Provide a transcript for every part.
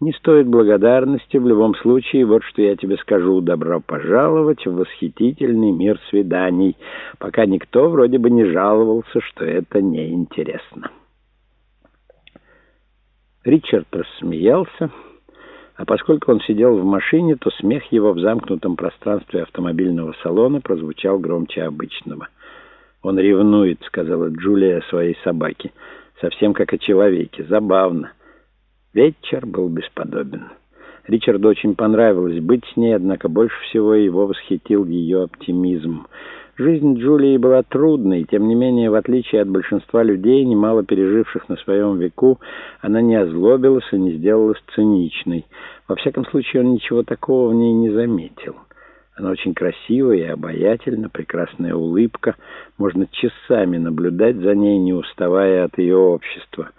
Не стоит благодарности, в любом случае, вот что я тебе скажу. Добро пожаловать в восхитительный мир свиданий, пока никто вроде бы не жаловался, что это неинтересно. Ричард рассмеялся, а поскольку он сидел в машине, то смех его в замкнутом пространстве автомобильного салона прозвучал громче обычного. «Он ревнует», — сказала Джулия своей собаке, — «совсем как о человеке. Забавно». Вечер был бесподобен. Ричарду очень понравилось быть с ней, однако больше всего его восхитил ее оптимизм. Жизнь Джулии была трудной, тем не менее, в отличие от большинства людей, немало переживших на своем веку, она не озлобилась и не сделалась циничной. Во всяком случае, он ничего такого в ней не заметил. Она очень красивая и обаятельна, прекрасная улыбка. Можно часами наблюдать за ней, не уставая от ее общества.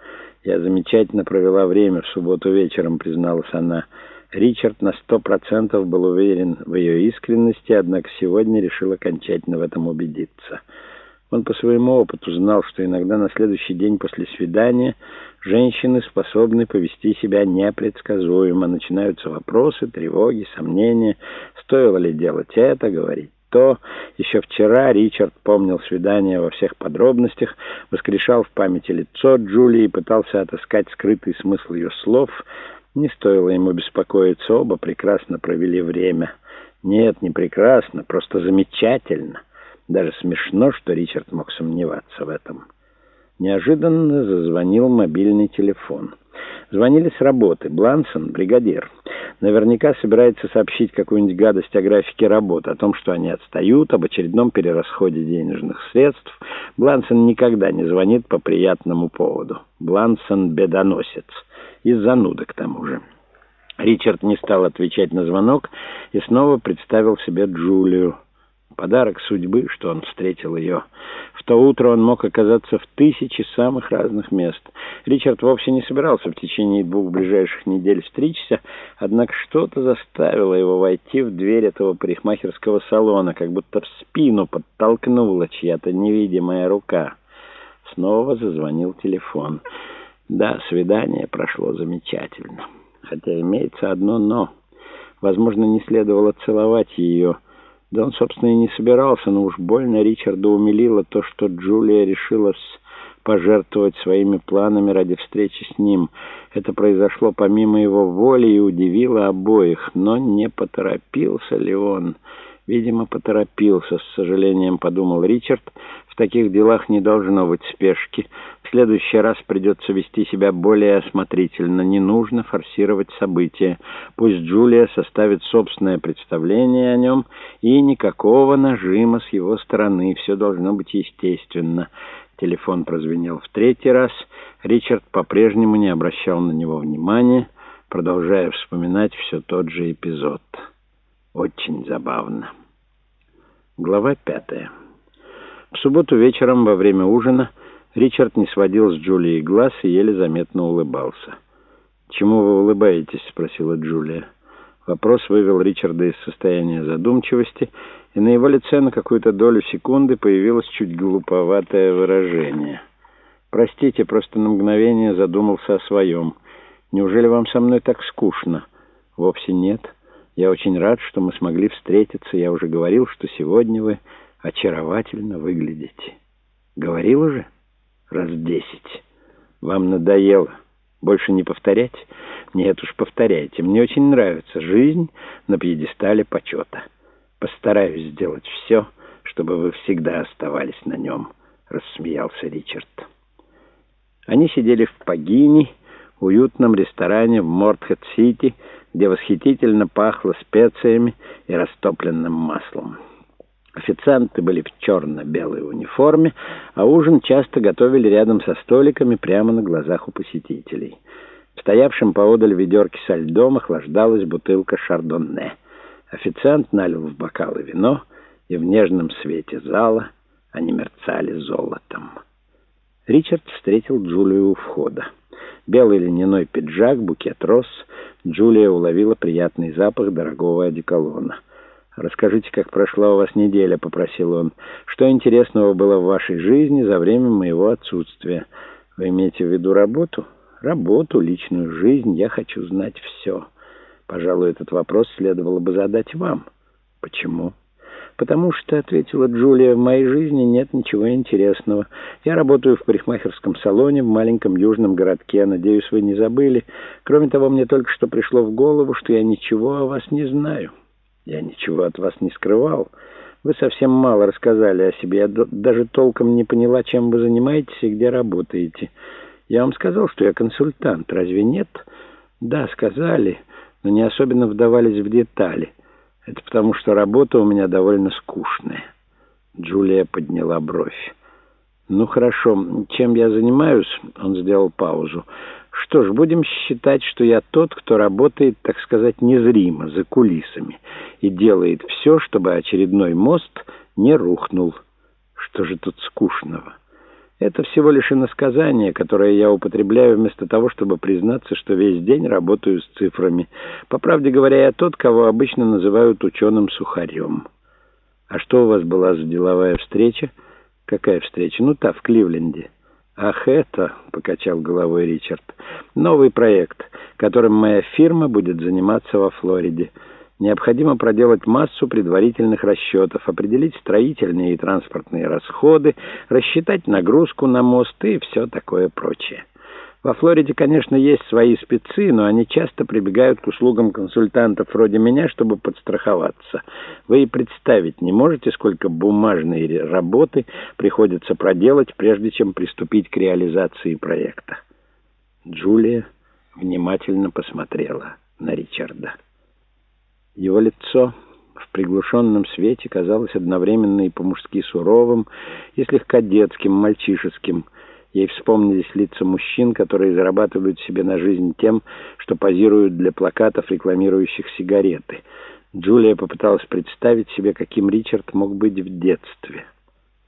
«Я замечательно провела время в субботу вечером», — призналась она. Ричард на сто процентов был уверен в ее искренности, однако сегодня решил окончательно в этом убедиться. Он по своему опыту знал, что иногда на следующий день после свидания женщины способны повести себя непредсказуемо. Начинаются вопросы, тревоги, сомнения. Стоило ли делать это, говорить то. Еще вчера Ричард помнил свидание во всех подробностях, воскрешал в памяти лицо Джулии и пытался отыскать скрытый смысл ее слов. Не стоило ему беспокоиться, оба прекрасно провели время. Нет, не прекрасно, просто замечательно. Даже смешно, что Ричард мог сомневаться в этом. Неожиданно зазвонил мобильный телефон. Звонили с работы. Блансон, бригадир. Наверняка собирается сообщить какую-нибудь гадость о графике работы, о том, что они отстают, об очередном перерасходе денежных средств. Блансон никогда не звонит по приятному поводу. Блансон — бедоносец. И зануда к тому же. Ричард не стал отвечать на звонок и снова представил себе Джулию. Подарок судьбы, что он встретил ее. В то утро он мог оказаться в тысячи самых разных мест. Ричард вовсе не собирался в течение двух ближайших недель стричься, однако что-то заставило его войти в дверь этого парикмахерского салона, как будто в спину подтолкнула чья-то невидимая рука. Снова зазвонил телефон. Да, свидание прошло замечательно. Хотя имеется одно «но». Возможно, не следовало целовать ее, — да он, собственно, и не собирался, но уж больно Ричарда умилило то, что Джулия решилась пожертвовать своими планами ради встречи с ним. Это произошло помимо его воли и удивило обоих, но не поторопился ли он... Видимо, поторопился, с сожалением подумал Ричард. В таких делах не должно быть спешки. В следующий раз придется вести себя более осмотрительно. Не нужно форсировать события. Пусть Джулия составит собственное представление о нем, и никакого нажима с его стороны. Все должно быть естественно. Телефон прозвенел в третий раз. Ричард по-прежнему не обращал на него внимания, продолжая вспоминать все тот же эпизод. Очень забавно. Глава пятая. В субботу вечером во время ужина Ричард не сводил с Джулией глаз и еле заметно улыбался. «Чему вы улыбаетесь?» — спросила Джулия. Вопрос вывел Ричарда из состояния задумчивости, и на его лице на какую-то долю секунды появилось чуть глуповатое выражение. «Простите, просто на мгновение задумался о своем. Неужели вам со мной так скучно?» «Вовсе нет». Я очень рад, что мы смогли встретиться. Я уже говорил, что сегодня вы очаровательно выглядите. Говорил уже? Раз десять. Вам надоело. Больше не повторять? Нет уж, повторяйте. Мне очень нравится жизнь на пьедестале почета. Постараюсь сделать все, чтобы вы всегда оставались на нем, рассмеялся Ричард. Они сидели в Пагини, уютном ресторане в Мортхед-Сити, где восхитительно пахло специями и растопленным маслом. Официанты были в черно-белой униформе, а ужин часто готовили рядом со столиками прямо на глазах у посетителей. В стоявшем поодаль ведерке со льдом охлаждалась бутылка шардонне. Официант налил в бокалы вино, и в нежном свете зала они мерцали золотом. Ричард встретил Джулию у входа. Белый льняной пиджак, букет роз. Джулия уловила приятный запах дорогого одеколона. «Расскажите, как прошла у вас неделя», — попросил он. «Что интересного было в вашей жизни за время моего отсутствия? Вы имеете в виду работу?» работу, личную жизнь. Я хочу знать все. Пожалуй, этот вопрос следовало бы задать вам. Почему? «Потому что, — ответила Джулия, — в моей жизни нет ничего интересного. Я работаю в парикмахерском салоне в маленьком южном городке. Надеюсь, вы не забыли. Кроме того, мне только что пришло в голову, что я ничего о вас не знаю. Я ничего от вас не скрывал. Вы совсем мало рассказали о себе. Я даже толком не поняла, чем вы занимаетесь и где работаете. Я вам сказал, что я консультант. Разве нет? Да, сказали, но не особенно вдавались в детали». Это потому, что работа у меня довольно скучная. Джулия подняла бровь. «Ну хорошо, чем я занимаюсь?» Он сделал паузу. «Что ж, будем считать, что я тот, кто работает, так сказать, незримо, за кулисами, и делает все, чтобы очередной мост не рухнул. Что же тут скучного?» Это всего лишь иносказание, которое я употребляю вместо того, чтобы признаться, что весь день работаю с цифрами. По правде говоря, я тот, кого обычно называют ученым-сухарем. А что у вас была за деловая встреча? Какая встреча? Ну, та, в Кливленде. Ах, это, — покачал головой Ричард, — новый проект, которым моя фирма будет заниматься во Флориде. Необходимо проделать массу предварительных расчетов, определить строительные и транспортные расходы, рассчитать нагрузку на мост и все такое прочее. Во Флориде, конечно, есть свои спецы, но они часто прибегают к услугам консультантов вроде меня, чтобы подстраховаться. Вы и представить не можете, сколько бумажной работы приходится проделать, прежде чем приступить к реализации проекта. Джулия внимательно посмотрела на Ричарда. Его лицо в приглушенном свете казалось одновременно и по-мужски суровым, и слегка детским, мальчишеским. Ей вспомнились лица мужчин, которые зарабатывают себе на жизнь тем, что позируют для плакатов, рекламирующих сигареты. Джулия попыталась представить себе, каким Ричард мог быть в детстве —